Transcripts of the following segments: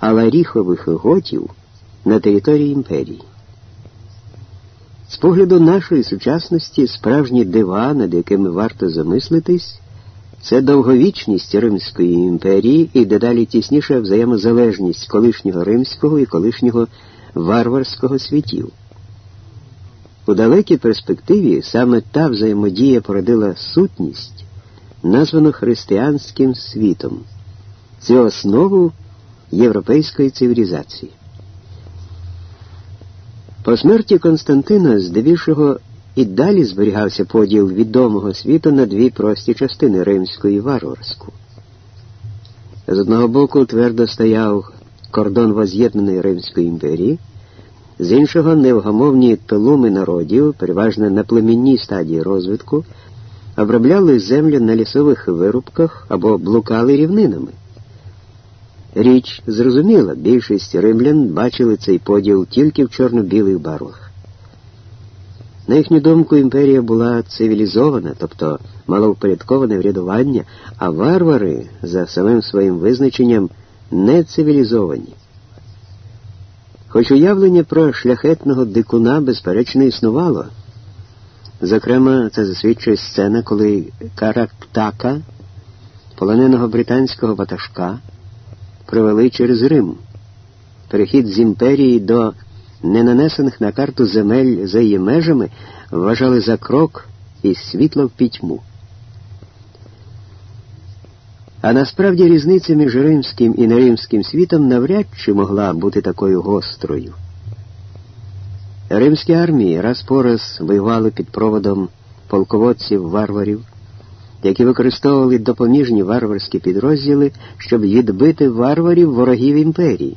Аларіхових готів на території імперії. З погляду нашої сучасності справжні дива, над якими варто замислитись, це довговічність Римської імперії і дедалі тісніша взаємозалежність колишнього римського і колишнього варварського світів. У далекій перспективі саме та взаємодія породила сутність, названу християнським світом, цю основу європейської цивілізації. По смерті Константина здебільшого і далі зберігався поділ відомого світу на дві прості частини римську і варварську. З одного боку твердо стояв кордон воз'єднаної Римської імперії, з іншого невгамовні толуми народів, переважно на племінній стадії розвитку, обробляли землю на лісових вирубках або блукали рівнинами. Річ зрозуміла, більшість римлян бачили цей поділ тільки в чорно-білих барвах. На їхню думку, імперія була цивілізована, тобто мала впорядковане врядування, а варвари, за самим своїм визначенням, не цивілізовані. Хоч уявлення про шляхетного дикуна, безперечно, існувало. Зокрема, це засвідчує сцена, коли Карактака, полоненого британського ватажка, провели через Рим. Перехід з імперії до ненанесених на карту земель за її межами вважали за крок із світла в пітьму. А насправді різниця між римським і неримським світом навряд чи могла бути такою гострою. Римські армії раз по раз воювали під проводом полководців варварів які використовували допоміжні варварські підрозділи, щоб відбити варварів ворогів імперії.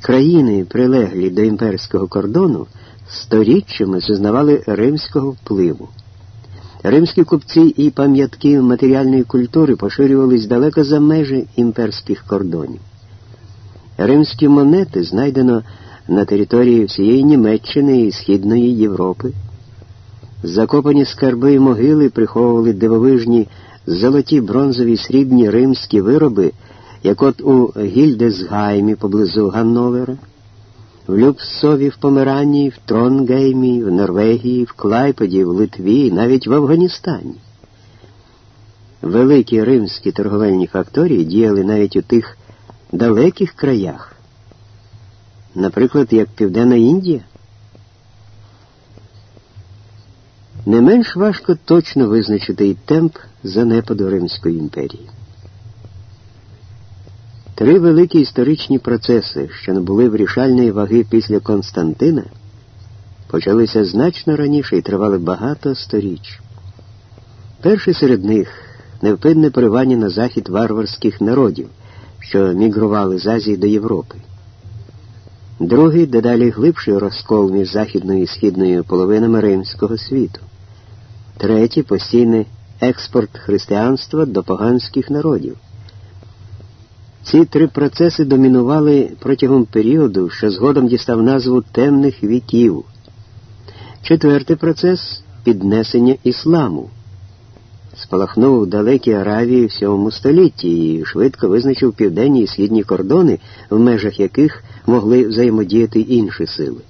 Країни, прилеглі до імперського кордону, сторіччями зазнавали римського впливу. Римські купці і пам'ятки матеріальної культури поширювались далеко за межі імперських кордонів. Римські монети знайдено на території всієї Німеччини і Східної Європи. Закопані скарби і могили приховували дивовижні золоті бронзові срібні римські вироби, як от у Гільдесгаймі поблизу Ганновера, в Люпсові в Померанії, в Тронгеймі, в Норвегії, в Клайпеді, в Литві, навіть в Афганістані. Великі римські торговельні факторії діяли навіть у тих далеких краях, наприклад, як Південна Індія. Не менш важко точно визначити і темп занепаду Римської імперії. Три великі історичні процеси, що не були вирішальної ваги після Константина, почалися значно раніше і тривали багато сторіч. Перший серед них невпинне поривання на захід варварських народів, що мігрували з Азії до Європи. Другий дедалі глибший розкол між західною і східною половинами римського світу. Третє постійний експорт християнства до поганських народів. Ці три процеси домінували протягом періоду, що згодом дістав назву темних віків. Четвертий процес піднесення ісламу. Спалахнув у далекій Аравії в сьомому столітті і швидко визначив південні і східні кордони, в межах яких могли взаємодіяти інші сили.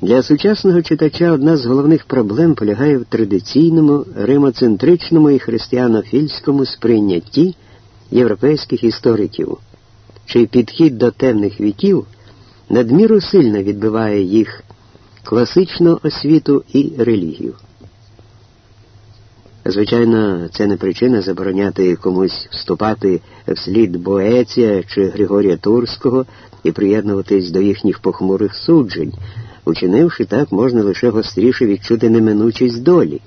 Для сучасного читача одна з головних проблем полягає в традиційному римоцентричному і християнофільському сприйнятті європейських істориків, чий підхід до темних віків надміру сильно відбиває їх класичну освіту і релігію. Звичайно, це не причина забороняти комусь вступати вслід Боеція чи Григорія Турського і приєднуватись до їхніх похмурих суджень. Учинивши так, можна лише гостріше відчути неминучість долі.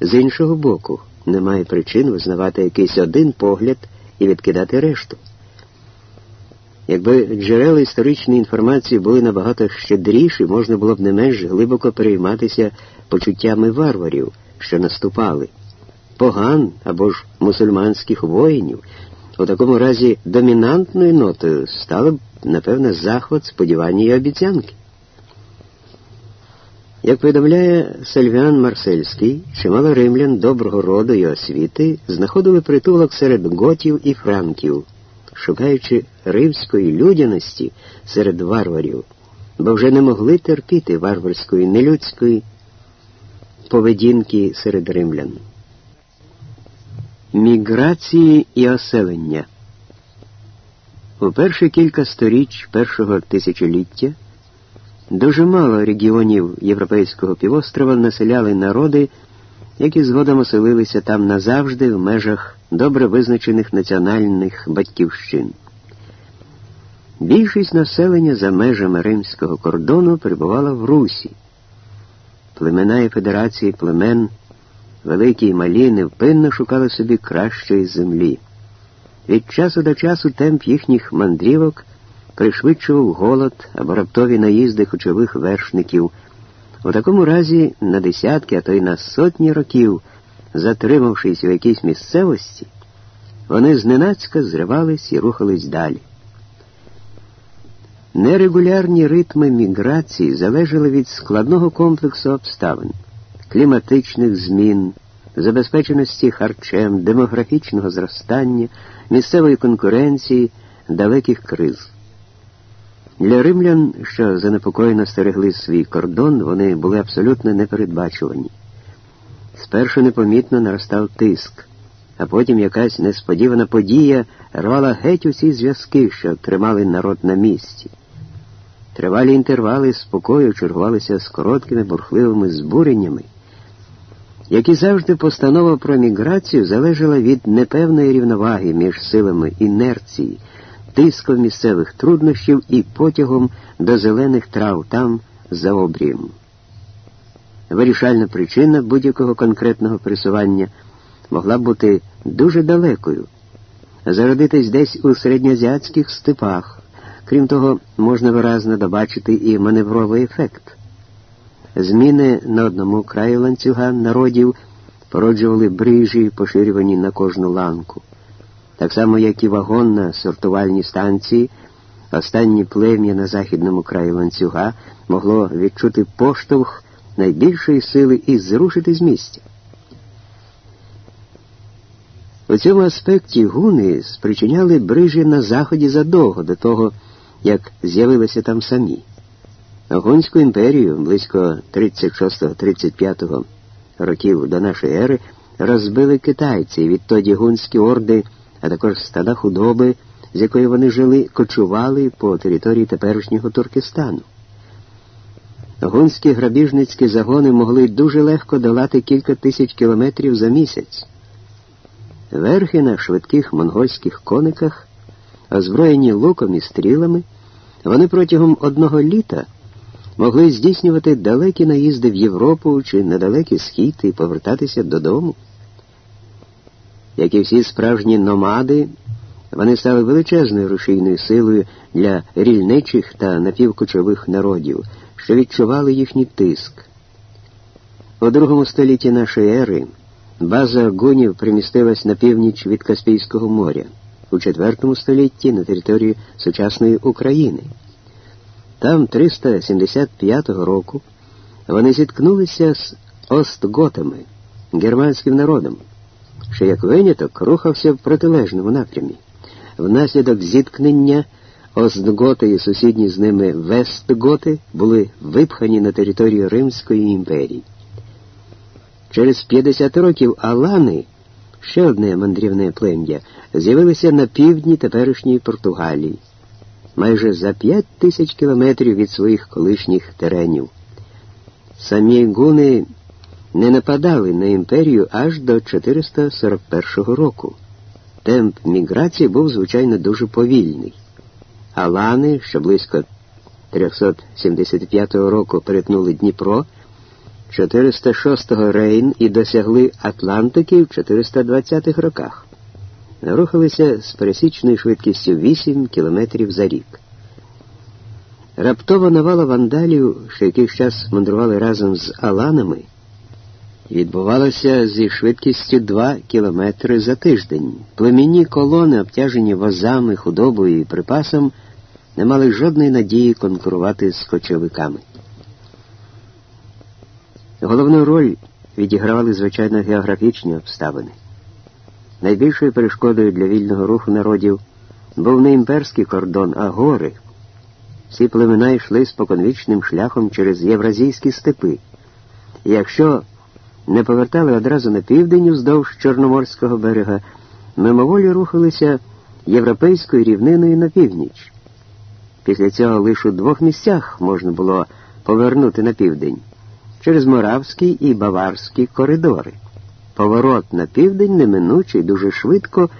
З іншого боку, немає причин визнавати якийсь один погляд і відкидати решту. Якби джерела історичної інформації були набагато щедріші, можна було б не менш глибоко перейматися почуттями варварів, що наступали, поган або ж мусульманських воїнів. У такому разі домінантною нотою стало б, напевне, захват, сподівання і обіцянки. Як повідомляє Сальвіан Марсельський, чимало римлян доброго роду і освіти знаходили притулок серед готів і франків, шукаючи римської людяності серед варварів, бо вже не могли терпіти варварської нелюдської поведінки серед римлян. Міграції і оселення у перші кілька сторіч першого тисячоліття дуже мало регіонів Європейського півострова населяли народи, які згодом оселилися там назавжди в межах добре визначених національних батьківщин. Більшість населення за межами римського кордону перебувала в Русі. Племена і федерації племен, великі й малі, невпинно шукали собі кращої землі. Від часу до часу темп їхніх мандрівок пришвидшував голод або раптові наїзди кочових вершників. У такому разі на десятки, а то й на сотні років, затримавшись у якійсь місцевості, вони зненацька зривались і рухались далі. Нерегулярні ритми міграції залежали від складного комплексу обставин, кліматичних змін, забезпеченості харчем, демографічного зростання, місцевої конкуренції, далеких криз. Для римлян, що занепокоєно стерегли свій кордон, вони були абсолютно непередбачувані. Спершу непомітно наростав тиск, а потім якась несподівана подія рвала геть усі зв'язки, що тримали народ на місці. Тривалі інтервали спокою чергувалися з короткими бурхливими збуреннями, які завжди постанова про міграцію залежала від непевної рівноваги між силами інерції, тиском місцевих труднощів і потягом до зелених трав там за обрієм. Вирішальна причина будь-якого конкретного присування могла бути дуже далекою, зародитись десь у середньоазіатських степах. Крім того, можна виразно добачити і маневровий ефект. Зміни на одному краї ланцюга народів породжували брижі, поширювані на кожну ланку. Так само, як і вагон на сортувальній станції, останнє плем'я на західному краї ланцюга могло відчути поштовх найбільшої сили і зрушити з місця. У цьому аспекті гуни спричиняли брижі на заході задовго до того, як з'явилися там самі. Гунську імперію близько 36-35 років до нашої ери розбили китайці, і відтоді гунські орди, а також стада худоби, з якої вони жили, кочували по території теперішнього Туркестану. Гунські грабіжницькі загони могли дуже легко долати кілька тисяч кілометрів за місяць. Верхи на швидких монгольських кониках, озброєні луком і стрілами, вони протягом одного літа могли здійснювати далекі наїзди в Європу чи на далекий схід і повертатися додому. Як і всі справжні номади, вони стали величезною рушійною силою для рільничих та напівкочових народів, що відчували їхній тиск. У другому столітті нашої ери база гунів примістилась на північ від Каспійського моря, у IV столітті на території сучасної України. Там 375 року вони зіткнулися з остготами, германським народом, що як виняток рухався в протилежному напрямі. Внаслідок зіткнення Остготи і сусідні з ними Вестготи були випхані на територію Римської імперії. Через 50 років Алани, ще одне мандрівне плем'я, з'явилися на півдні теперішньої Португалії майже за п'ять тисяч кілометрів від своїх колишніх теренів. Самі гуни не нападали на імперію аж до 441 року. Темп міграції був, звичайно, дуже повільний. Алани, що близько 375 року перетнули Дніпро, 406-го Рейн і досягли Атлантики в 420-х роках рухалися з пересічною швидкістю 8 км за рік. Раптова навала вандалів, що якийсь час мандрували разом з Аланами, відбувалася зі швидкістю 2 км за тиждень. Племінні колони, обтяжені возами, худобою і припасом, не мали жодної надії конкурувати з кочовиками. Головну роль відігравали, звичайно, географічні обставини. Найбільшою перешкодою для вільного руху народів був не імперський кордон, а гори. Всі племена йшли споконвічним шляхом через євразійські степи. І якщо не повертали одразу на південь уздовж Чорноморського берега, мимоволі рухалися європейською рівниною на північ. Після цього лише у двох місцях можна було повернути на південь через Моравський і Баварський коридори. Поворот на південь неминучий дуже швидко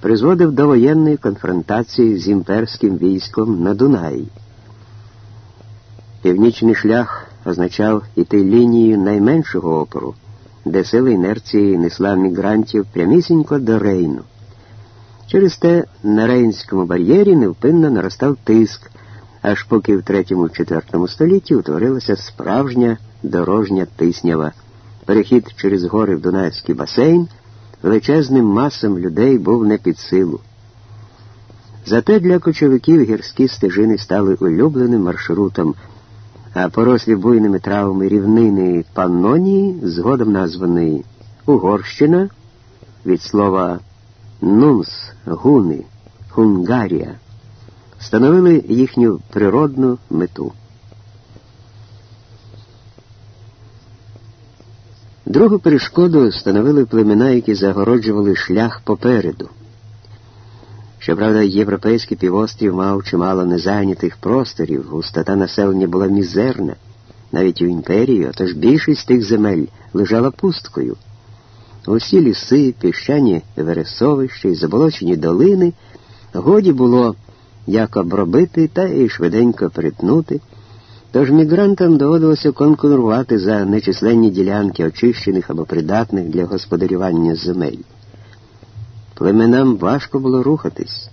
призводив до воєнної конфронтації з імперським військом на Дунаї. Північний шлях означав іти лінією найменшого опору, де сила інерції несла мігрантів прямісінько до Рейну. Через те на Рейнському бар'єрі невпинно наростав тиск, аж поки в 3-4 столітті утворилася справжня дорожня тиснява. Перехід через гори в Дунайський басейн величезним масам людей був не під силу. Зате для кочовиків гірські стежини стали улюбленим маршрутом, а порослі буйними травами рівнини Паннонії, згодом названої Угорщина від слова Нунс, Гуни, Хунгарія, становили їхню природну мету. Другу перешкоду становили племена, які загороджували шлях попереду. Щоправда, європейський півострів мав чимало незайнятих просторів, густота населення була мізерна, навіть у імперії, отож більшість тих земель лежала пусткою. Усі ліси, піщані вересовища і заболочені долини годі було як обробити та і швиденько перетнути. Тож мігрантам доводилося конкурувати за нечисленні ділянки очищених або придатних для господарювання земель. Племенам важко було рухатись,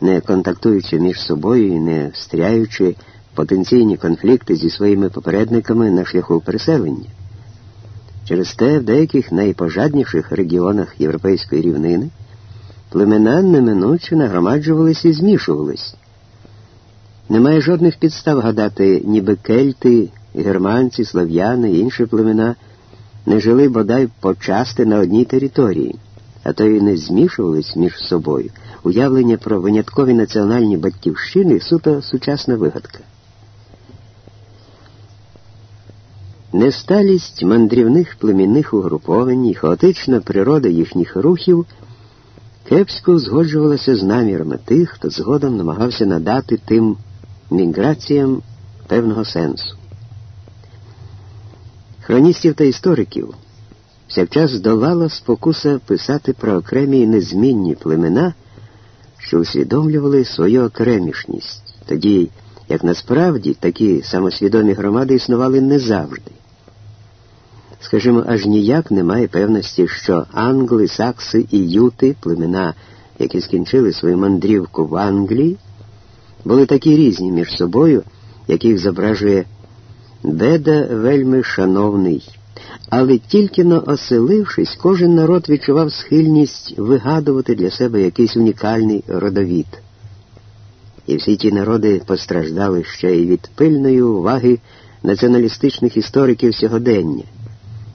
не контактуючи між собою і не встряючи потенційні конфлікти зі своїми попередниками на шляху переселення. Через те в деяких найпожадніших регіонах європейської рівнини племена неминуче нагромаджувались і змішувались. Немає жодних підстав гадати, ніби кельти, германці, слав'яни і інші племена не жили бодай почасти на одній території, а то й не змішувались між собою. Уявлення про виняткові національні батьківщини суто сучасна вигадка. Несталість мандрівних племінних угруповань і хаотична природа їхніх рухів кепсько узгоджувалася з намірами тих, хто згодом намагався надати тим міграціям певного сенсу. Хроністів та істориків всякчас здолала спокуса писати про окремі незмінні племена, що усвідомлювали свою окремішність, тоді як насправді такі самосвідомі громади існували не завжди. Скажімо, аж ніяк немає певності, що англи, сакси і юти, племена, які скінчили свою мандрівку в Англії, були такі різні між собою, яких зображує Беда вельми шановний. Але тільки но оселившись, кожен народ відчував схильність вигадувати для себе якийсь унікальний родовід. І всі ті народи постраждали ще й від пильної уваги націоналістичних істориків сьогодення,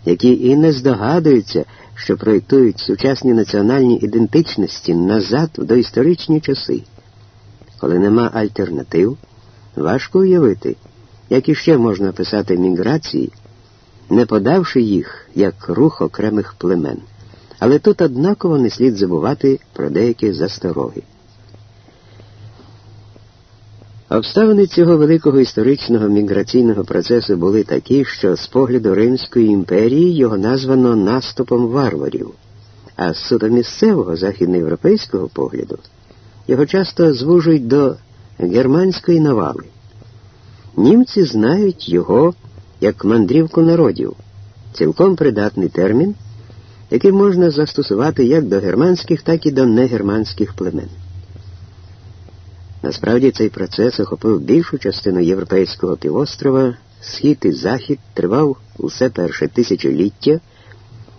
які і не здогадуються, що проєктують сучасні національні ідентичності назад в доісторичні часи. Коли нема альтернатив, важко уявити, як іще можна писати міграції, не подавши їх як рух окремих племен. Але тут однаково не слід забувати про деякі застороги. Обставини цього великого історичного міграційного процесу були такі, що з погляду Римської імперії його названо наступом варварів, а з суто місцевого західноєвропейського погляду його часто звужують до германської навали. Німці знають його як мандрівку народів, цілком придатний термін, який можна застосувати як до германських, так і до негерманських племен. Насправді цей процес охопив більшу частину європейського півострова, схід і захід тривав усе перше тисячоліття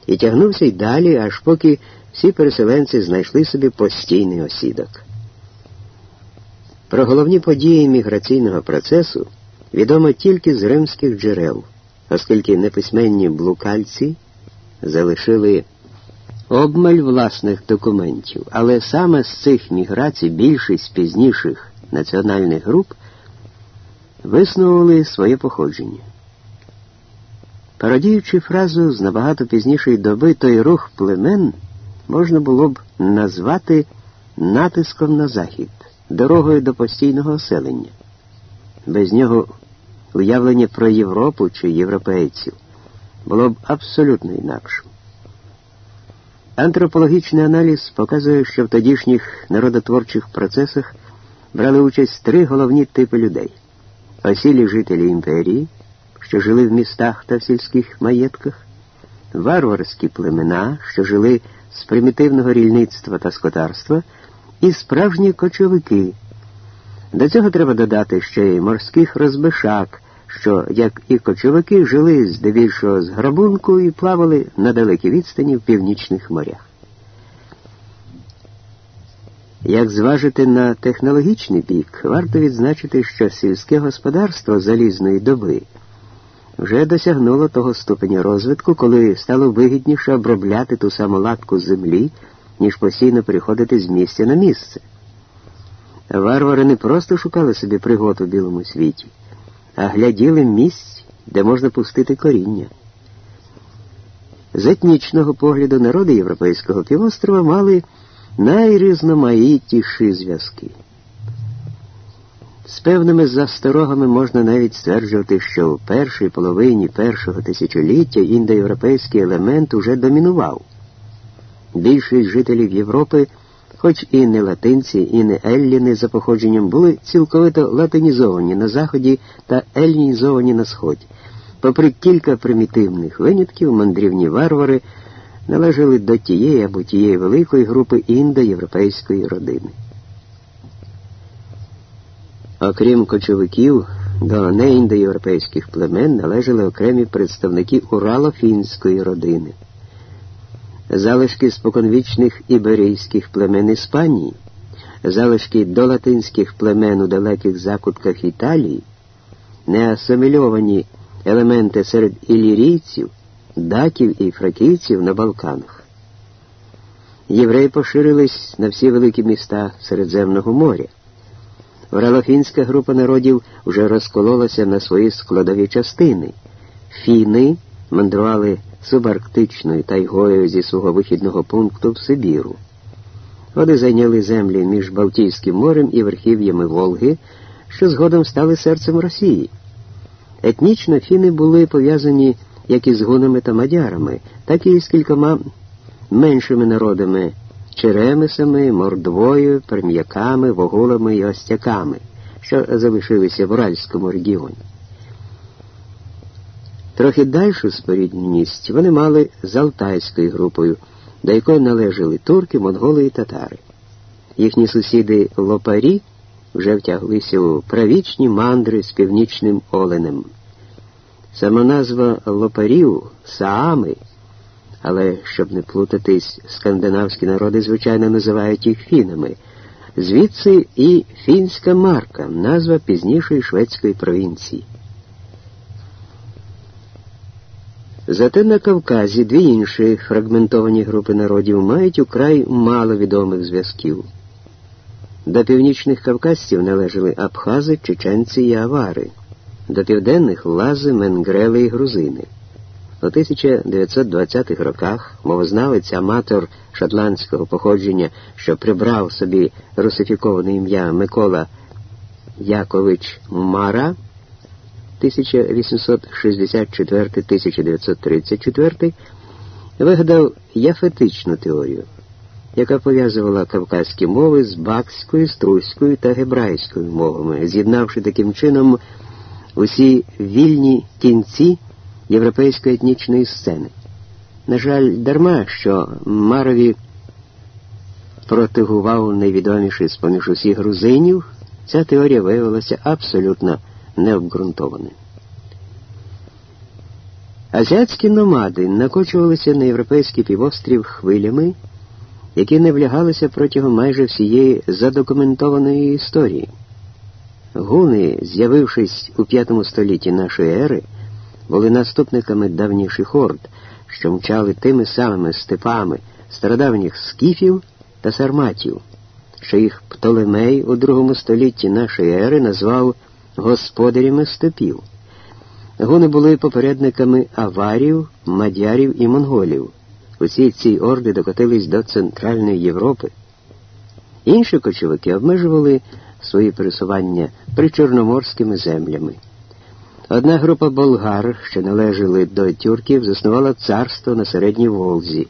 і тягнувся й далі, аж поки всі переселенці знайшли собі постійний осідок. Про головні події міграційного процесу відомо тільки з римських джерел. оскільки неписьменні блукальці залишили обмаль власних документів, але саме з цих міграцій більшість пізніших національних груп виснували своє походження. Пародіючи фразу з набагато пізнішої доби той рух племен можна було б назвати натиском на захід, дорогою до постійного оселення. Без нього уявлення про Європу чи європейців було б абсолютно інакшим. Антропологічний аналіз показує, що в тодішніх народотворчих процесах брали участь три головні типи людей: осілі жителі імперії, що жили в містах та в сільських маєтках, варварські племена, що жили з примітивного рільництва та скотарства, і справжні кочовики. До цього треба додати ще й морських розбишак, що, як і кочовики, жили здебільшого з грабунку і плавали на далекій відстані в північних морях. Як зважити на технологічний бік, варто відзначити, що сільське господарство залізної доби вже досягнуло того ступеня розвитку, коли стало вигідніше обробляти ту саму латку землі, ніж постійно переходити з місця на місце. Варвари не просто шукали собі пригод у білому світі, а гляділи місць, де можна пустити коріння. З етнічного погляду народи Європейського півострова мали найрізноманітніші зв'язки. З певними засторогами можна навіть стверджувати, що в першій половині першого тисячоліття індоєвропейський елемент уже домінував. Більшість жителів Європи, хоч і не латинці, і не елліни за походженням, були цілковито латинізовані на заході та ельнізовані на сході. Попри кілька примітивних винятків, мандрівні варвари належали до тієї або тієї великої групи індоєвропейської родини. Окрім кочовиків, до неіндоєвропейських племен належали окремі представники урало-фінської родини, залишки споконвічних іберійських племен Іспанії, залишки долатинських племен у далеких закутках Італії, неасимільовані елементи серед ілірійців, даків і фракійців на Балканах. Євреї поширились на всі великі міста Середземного моря. Вралофінська група народів вже розкололася на свої складові частини. Фіни мандрували субарктичною тайгою зі свого вихідного пункту в Сибіру. Вони зайняли землі між Балтійським морем і верхів'ями Волги, що згодом стали серцем Росії. Етнічно фіни були пов'язані як із гунами та мадярами, так і з кількома меншими народами черемисами, мордвою, перм'яками, вогулами і остяками, що залишилися в Уральському регіоні. Трохи дальшу спорідненість вони мали з Алтайською групою, до якої належали турки, монголи і татари. Їхні сусіди лопарі вже втяглися у правічні мандри з північним оленем. Сама назва лопарів Саами але щоб не плутатись, скандинавські народи, звичайно, називають їх фінами. Звідси і фінська марка, назва пізнішої шведської провінції. Зате на Кавказі дві інші фрагментовані групи народів мають украй мало відомих зв'язків. До північних кавказців належали абхази, чеченці і авари, до південних лази, менгрели і грузини. У 1920-х роках мовознавець аматор шотландського походження, що прибрав собі русифіковане ім'я Микола Якович Мара 1864-1934, вигадав яфетичну теорію, яка пов'язувала кавказькі мови з бакською, струською та гебрайською мовами, з'єднавши таким чином усі вільні кінці європейської етнічної сцени. На жаль, дарма, що Марові протигував найвідоміший з поміж усіх грузинів, ця теорія виявилася абсолютно необґрунтованою. Азіатські номади накочувалися на європейський півострів хвилями, які не влягалися протягом майже всієї задокументованої історії. Гуни, з'явившись у V столітті нашої ери, були наступниками давніших орд, що мчали тими самими степами стародавніх скіфів та сарматів, що їх Птолемей у другому столітті нашої ери назвав господарями степів. Гуни були попередниками аварів, мадярів і монголів. Усі ці орди докотились до Центральної Європи. Інші кочовики обмежували свої пересування причорноморськими землями. Одна група болгар, що належали до тюрків, заснувала царство на середній Волзі.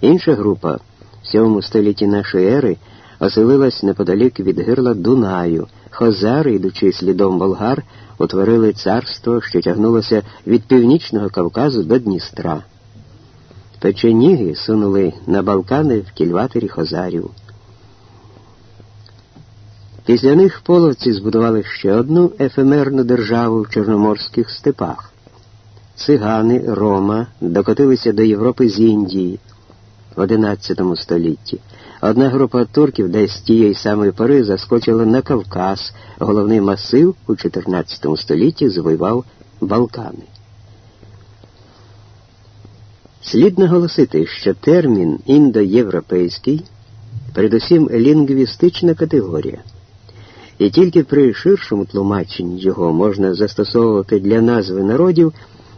Інша група в сьомому столітті нашої ери оселилась неподалік від гирла Дунаю. Хозари, йдучи слідом болгар, утворили царство, що тягнулося від північного Кавказу до Дністра. Печеніги сунули на Балкани в кільватері хозарів. Після них половці збудували ще одну ефемерну державу в Чорноморських степах. Цигани Рома докотилися до Європи з Індії в XI столітті. Одна група турків десь тієї самої пори заскочила на Кавказ, головний масив у XIV столітті завоював Балкани. Слід наголосити, що термін індоєвропейський передусім лінгвістична категорія, і тільки при ширшому тлумаченні його можна застосовувати для назви народів,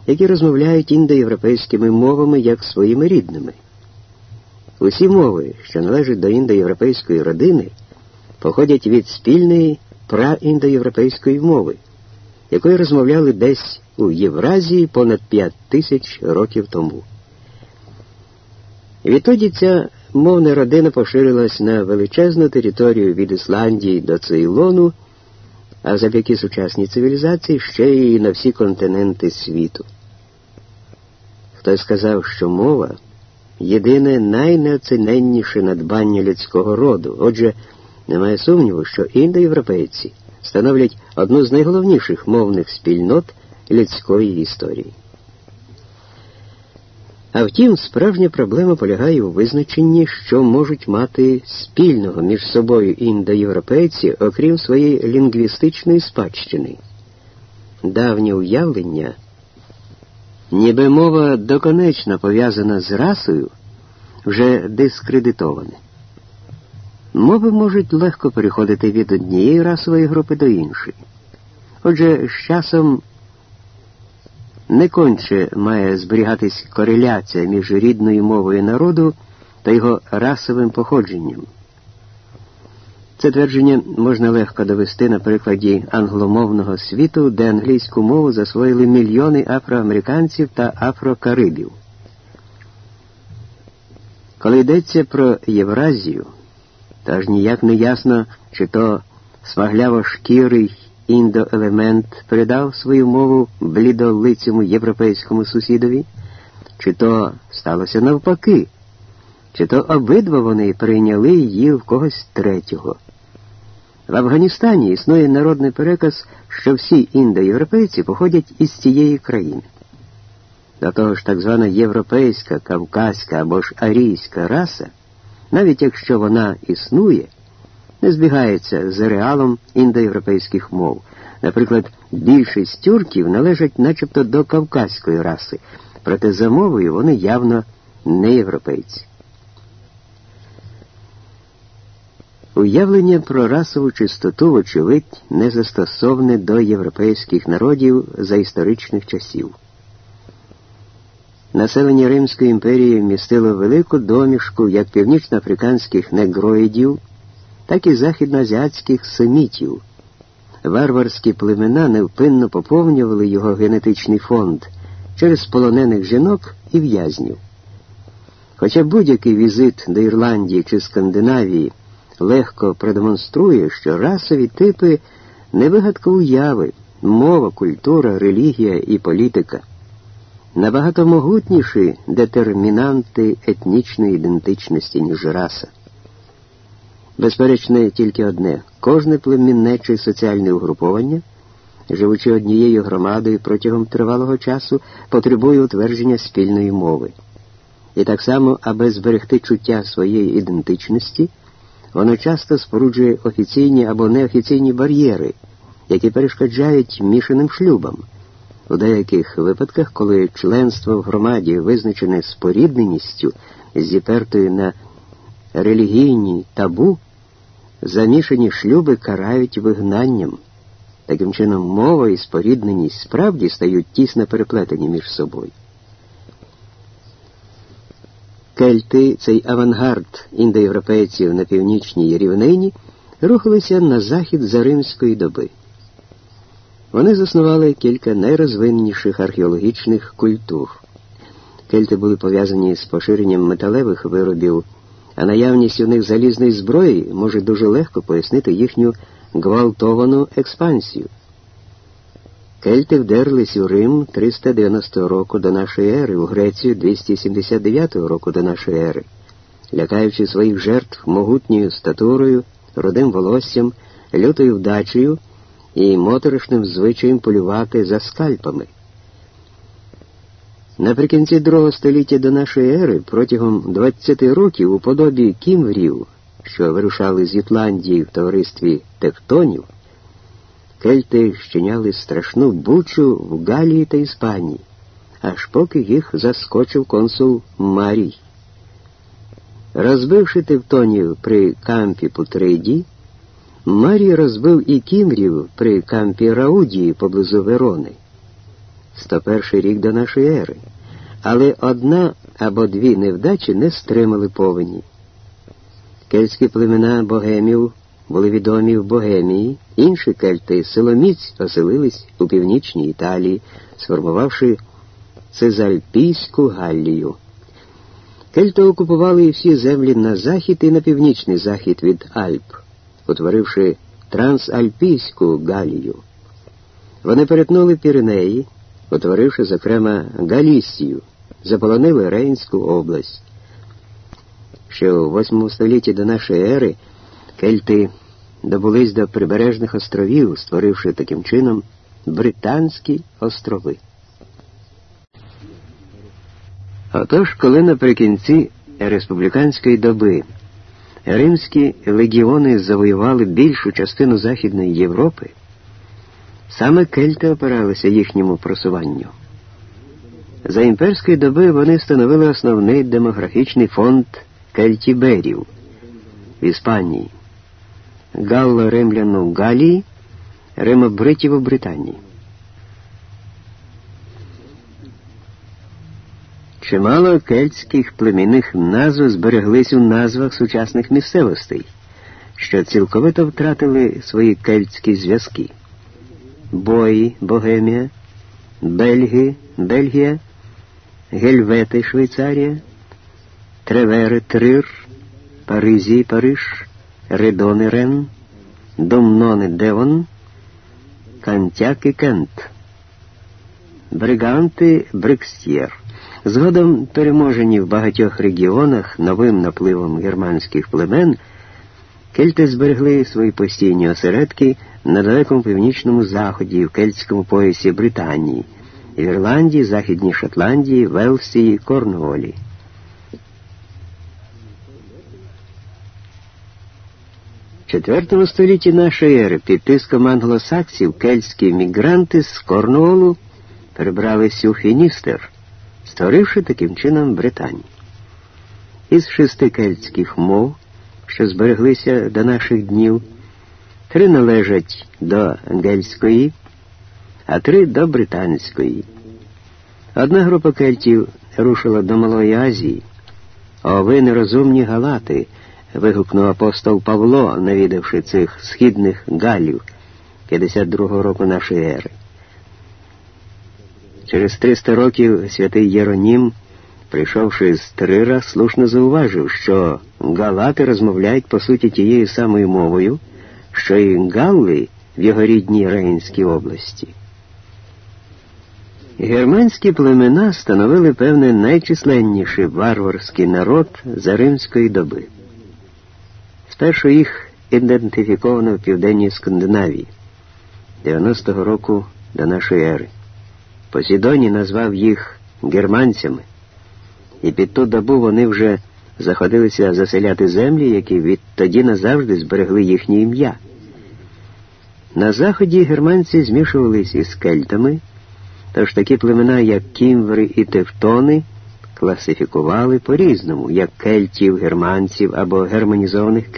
які розмовляють індоєвропейськими мовами як своїми рідними. Усі мови, що належать до індоєвропейської родини, походять від спільної праіндоєвропейської мови, якою розмовляли десь у Євразії понад п'ять тисяч років тому. Відтоді ця мовна родина поширилась на величезну територію від Ісландії до Цейлону, а завдяки сучасній цивілізації ще й на всі континенти світу. Хтось сказав, що мова єдине найнеоціненніше надбання людського роду. Отже, немає сумніву, що індоєвропейці становлять одну з найголовніших мовних спільнот людської історії. А втім, справжня проблема полягає у визначенні, що можуть мати спільного між собою індоєвропейці, окрім своєї лінгвістичної спадщини. Давнє уявлення ніби мова доконечно пов'язана з расою, вже дискредитоване. Мови можуть легко переходити від однієї расової групи до іншої. Отже, з часом не конче має зберігатись кореляція між рідною мовою народу та його расовим походженням. Це твердження можна легко довести на прикладі англомовного світу, де англійську мову засвоїли мільйони афроамериканців та афрокарибів. Коли йдеться про Євразію, то аж ніяк не ясно, чи то смагляво шкірий індоелемент передав свою мову блідолицьому європейському сусідові, чи то сталося навпаки, чи то обидва вони прийняли її в когось третього. В Афганістані існує народний переказ, що всі індоєвропейці походять із цієї країни. До того ж, так звана європейська, кавказька або ж арійська раса, навіть якщо вона існує, не збігається з реалом індоєвропейських мов. Наприклад, більшість тюрків належать начебто до кавказької раси, проте за мовою вони явно не європейці. Уявлення про расову чистоту, вочевидь, не застосоване до європейських народів за історичних часів. Населення Римської імперії вмістило велику домішку як північноафриканських негроїдів, так і західноазіатських семітів. Варварські племена невпинно поповнювали його генетичний фонд через полонених жінок і в'язнів. Хоча будь-який візит до Ірландії чи Скандинавії легко продемонструє, що расові типи не вигадка уяви, мова, культура, релігія і політика, набагато могутніші детермінанти етнічної ідентичності, ніж раса. Безперечно, тільки одне кожне племінне чи соціальне угруповання, живучи однією громадою протягом тривалого часу, потребує утвердження спільної мови. І так само, аби зберегти чуття своєї ідентичності, воно часто споруджує офіційні або неофіційні бар'єри, які перешкоджають мішаним шлюбам, У деяких випадках, коли членство в громаді визначене спорідненістю зіпертою на релігійні табу, замішані шлюби карають вигнанням. Таким чином, мова і спорідненість справді стають тісно переплетені між собою. Кельти, цей авангард індоєвропейців на північній рівнині, рухалися на захід за римської доби. Вони заснували кілька найрозвинніших археологічних культур. Кельти були пов'язані з поширенням металевих виробів, а наявність у них залізної зброї може дуже легко пояснити їхню гвалтовану експансію. Кельти вдерлись у Рим 390 року до нашої ери, у Грецію 279 року до нашої ери, лякаючи своїх жертв могутньою статурою, родим волоссям, лютою вдачею і моторошним звичаєм полювати за скальпами. Наприкінці другого століття до нашої ери протягом 20 років у подобі кімврів, що вирушали з Ютландії в товаристві тевтонів, кельти щиняли страшну бучу в Галії та Іспанії, аж поки їх заскочив консул Марій. Розбивши тевтонів при кампі Путриді, Марій розбив і кімрів при кампі Раудії поблизу Верони. 101 рік до нашої ери, але одна або дві невдачі не стримали повені. Кельтські племена богемів були відомі в Богемії, інші кельти силоміць оселились у північній Італії, сформувавши Цезальпійську Галлію. Кельти окупували всі землі на захід і на північний захід від Альп, утворивши Трансальпійську Галію. Вони перетнули Піренеї, утворивши, зокрема, Галісію, заполонили Рейнську область. Ще у VIII столітті до нашої ери кельти добулись до прибережних островів, створивши таким чином Британські острови. Отож, коли наприкінці республіканської доби римські легіони завоювали більшу частину Західної Європи, саме кельти опиралися їхньому просуванню. За імперської доби вони становили основний демографічний фонд кельтіберів в Іспанії, галло-римлян у Галії, римобритів у Британії. Чимало кельтських племінних назв збереглись у назвах сучасних місцевостей, що цілковито втратили свої кельтські зв'язки. Бої, Богемія, Бельги, Бельгія, Гельвети, Швейцарія, Тревери, Трир, Паризі, Париж, Редони, Рен, Домнони, Девон, Кантяки, Кент, Бриганти, Брикстєр. Згодом переможені в багатьох регіонах новим напливом германських племен, кельти зберегли свої постійні осередки на далекому північному заході, в кельтському поясі Британії, в Ірландії, Західній Шотландії, Велсі і Корнуолі. IV столітті нашої ери під тиском англосаксів кельтські мігранти з Корнуолу перебралися у Фіністер створивши таким чином Британію. Із шести кельтських мов, що збереглися до наших днів, три належать до гельської, а три до британської. Одна група кельтів рушила до Малої Азії, а ви нерозумні галати, вигукнув апостол Павло, навідавши цих східних галів 52-го року нашої ери. Через 300 років святий Єронім, прийшовши з Трира, слушно зауважив, що галати розмовляють по суті тією самою мовою, що і галли в його рідній Рейнській області. Германські племена становили певне найчисленніший варварський народ за римської доби. Спершу їх ідентифіковано в південній Скандинавії 90-го року до нашої ери. Посідоній назвав їх германцями, і під ту добу вони вже заходилися заселяти землі, які відтоді назавжди зберегли їхнє ім'я. На заході германці змішувалися із кельтами, Тож такі племена, як кімври і тевтони, класифікували по-різному, як кельтів, германців або германізованих